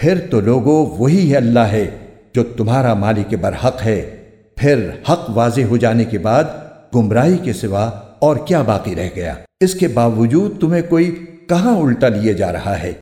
پھر تو لوگو وہی ہے اللہ ہے جو تمہارا مالک برحق ہے۔ پھر حق واضح ہو جانے کے بعد گمراہی کے سوا اور کیا باقی رہ گیا۔ اس کے باوجود تمہیں کوئی کہاں الٹا لیے جا رہا ہے؟